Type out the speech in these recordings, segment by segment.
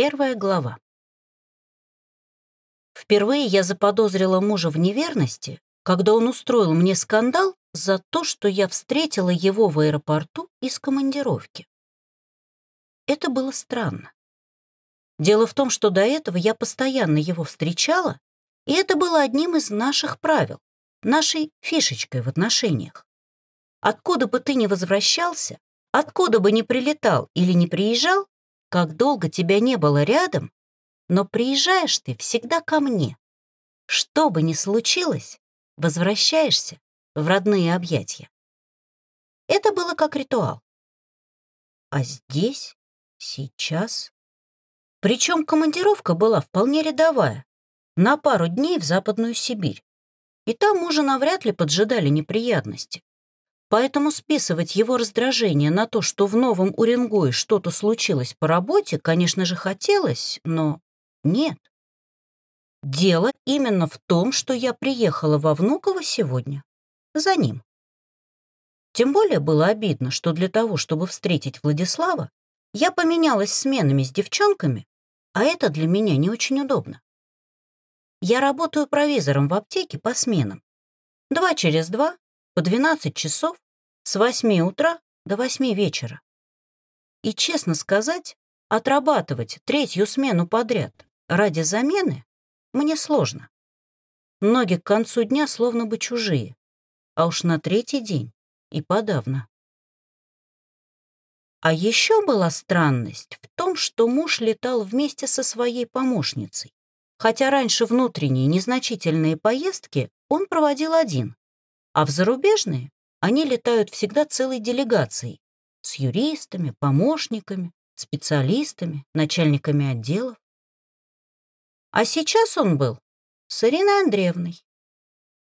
Первая глава. Впервые я заподозрила мужа в неверности, когда он устроил мне скандал за то, что я встретила его в аэропорту из командировки. Это было странно. Дело в том, что до этого я постоянно его встречала, и это было одним из наших правил, нашей фишечкой в отношениях. Откуда бы ты ни возвращался, откуда бы ни прилетал или не приезжал, как долго тебя не было рядом, но приезжаешь ты всегда ко мне. Что бы ни случилось, возвращаешься в родные объятия. Это было как ритуал. А здесь, сейчас... Причем командировка была вполне рядовая, на пару дней в Западную Сибирь. И там уже навряд ли поджидали неприятности. Поэтому списывать его раздражение на то, что в Новом Уренгое что-то случилось по работе, конечно же, хотелось, но нет. Дело именно в том, что я приехала во Внуково сегодня. За ним. Тем более было обидно, что для того, чтобы встретить Владислава, я поменялась сменами с девчонками, а это для меня не очень удобно. Я работаю провизором в аптеке по сменам. Два через два по 12 часов с 8 утра до 8 вечера. И, честно сказать, отрабатывать третью смену подряд ради замены мне сложно. Ноги к концу дня словно бы чужие, а уж на третий день и подавно. А еще была странность в том, что муж летал вместе со своей помощницей, хотя раньше внутренние незначительные поездки он проводил один, а в зарубежные они летают всегда целой делегацией с юристами, помощниками, специалистами, начальниками отделов. А сейчас он был с Ириной Андреевной,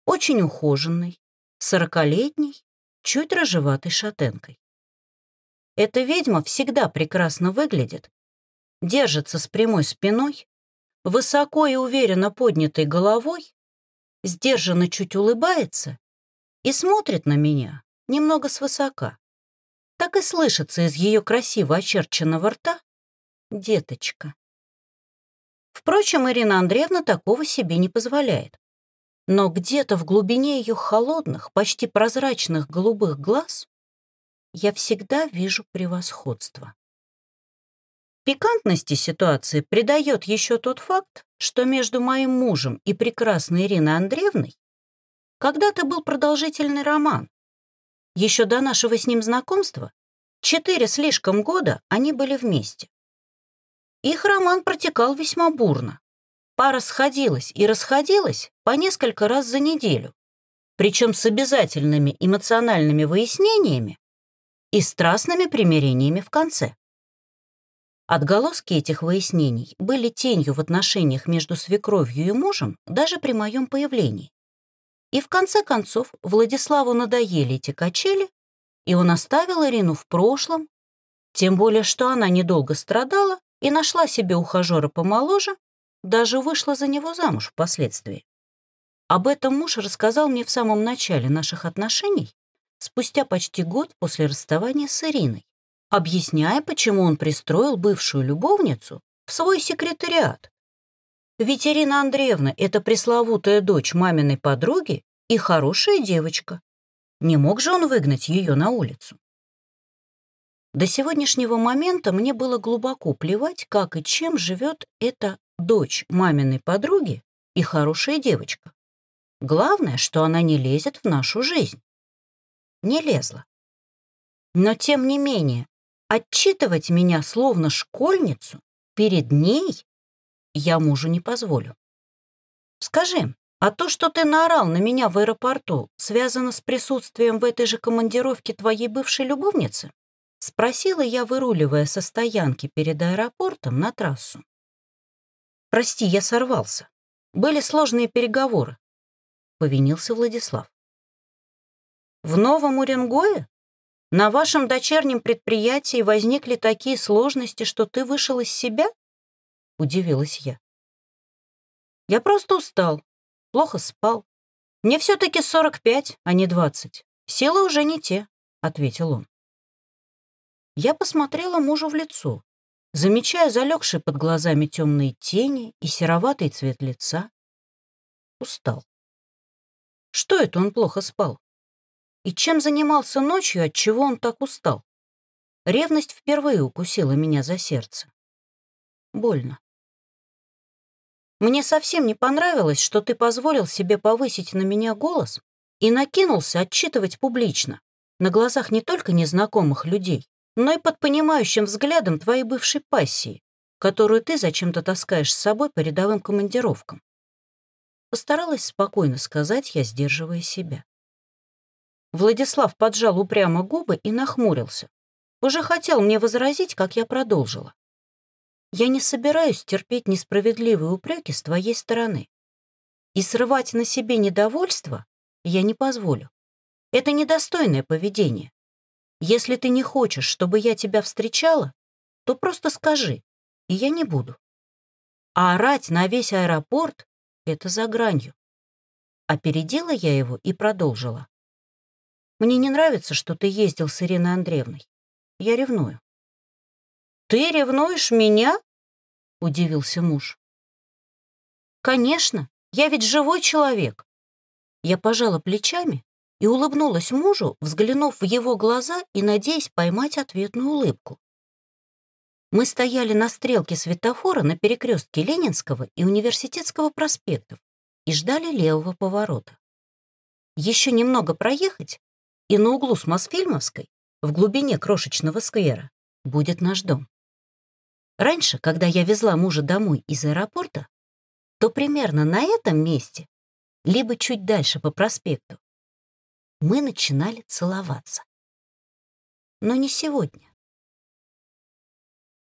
очень ухоженной, сорокалетней, чуть рыжеватой шатенкой. Эта ведьма всегда прекрасно выглядит, держится с прямой спиной, высоко и уверенно поднятой головой, сдержанно чуть улыбается и смотрит на меня немного свысока. Так и слышится из ее красиво очерченного рта «Деточка». Впрочем, Ирина Андреевна такого себе не позволяет. Но где-то в глубине ее холодных, почти прозрачных голубых глаз я всегда вижу превосходство. Пикантности ситуации придает еще тот факт, что между моим мужем и прекрасной Ириной Андреевной когда-то был продолжительный роман. Еще до нашего с ним знакомства, четыре слишком года они были вместе. Их роман протекал весьма бурно. Пара сходилась и расходилась по несколько раз за неделю, причем с обязательными эмоциональными выяснениями и страстными примирениями в конце. Отголоски этих выяснений были тенью в отношениях между свекровью и мужем даже при моем появлении. И в конце концов Владиславу надоели эти качели, и он оставил Ирину в прошлом, тем более что она недолго страдала и нашла себе ухажера помоложе, даже вышла за него замуж впоследствии. Об этом муж рассказал мне в самом начале наших отношений, спустя почти год после расставания с Ириной, объясняя, почему он пристроил бывшую любовницу в свой секретариат, ведь Ирина Андреевна — это пресловутая дочь маминой подруги и хорошая девочка. Не мог же он выгнать ее на улицу? До сегодняшнего момента мне было глубоко плевать, как и чем живет эта дочь маминой подруги и хорошая девочка. Главное, что она не лезет в нашу жизнь. Не лезла. Но тем не менее, отчитывать меня словно школьницу перед ней я мужу не позволю. Скажи, а то, что ты наорал на меня в аэропорту, связано с присутствием в этой же командировке твоей бывшей любовницы? Спросила я, выруливая со стоянки перед аэропортом на трассу. Прости, я сорвался. Были сложные переговоры. Повинился Владислав. В Новом Уренгое? На вашем дочернем предприятии возникли такие сложности, что ты вышел из себя? — удивилась я. «Я просто устал, плохо спал. Мне все-таки 45, а не 20. Силы уже не те», — ответил он. Я посмотрела мужу в лицо. замечая залегшие под глазами темные тени и сероватый цвет лица. Устал. Что это он плохо спал? И чем занимался ночью, от чего он так устал? Ревность впервые укусила меня за сердце. Больно. Мне совсем не понравилось, что ты позволил себе повысить на меня голос и накинулся отчитывать публично, на глазах не только незнакомых людей, но и под понимающим взглядом твоей бывшей пассии, которую ты зачем-то таскаешь с собой по рядовым командировкам. Постаралась спокойно сказать я, сдерживая себя. Владислав поджал упрямо губы и нахмурился. Уже хотел мне возразить, как я продолжила. Я не собираюсь терпеть несправедливые упреки с твоей стороны. И срывать на себе недовольство я не позволю. Это недостойное поведение. Если ты не хочешь, чтобы я тебя встречала, то просто скажи, и я не буду. А орать на весь аэропорт — это за гранью. Опередила я его и продолжила. Мне не нравится, что ты ездил с Ириной Андреевной. Я ревную. «Ты ревнуешь меня?» — удивился муж. «Конечно, я ведь живой человек». Я пожала плечами и улыбнулась мужу, взглянув в его глаза и надеясь поймать ответную улыбку. Мы стояли на стрелке светофора на перекрестке Ленинского и Университетского проспектов и ждали левого поворота. Еще немного проехать, и на углу с Мосфильмовской, в глубине крошечного сквера, будет наш дом. Раньше, когда я везла мужа домой из аэропорта, то примерно на этом месте, либо чуть дальше по проспекту, мы начинали целоваться. Но не сегодня.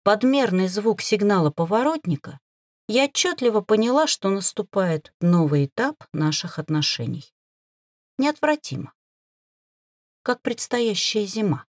Подмерный звук сигнала поворотника я отчетливо поняла, что наступает новый этап наших отношений. Неотвратимо. Как предстоящая зима.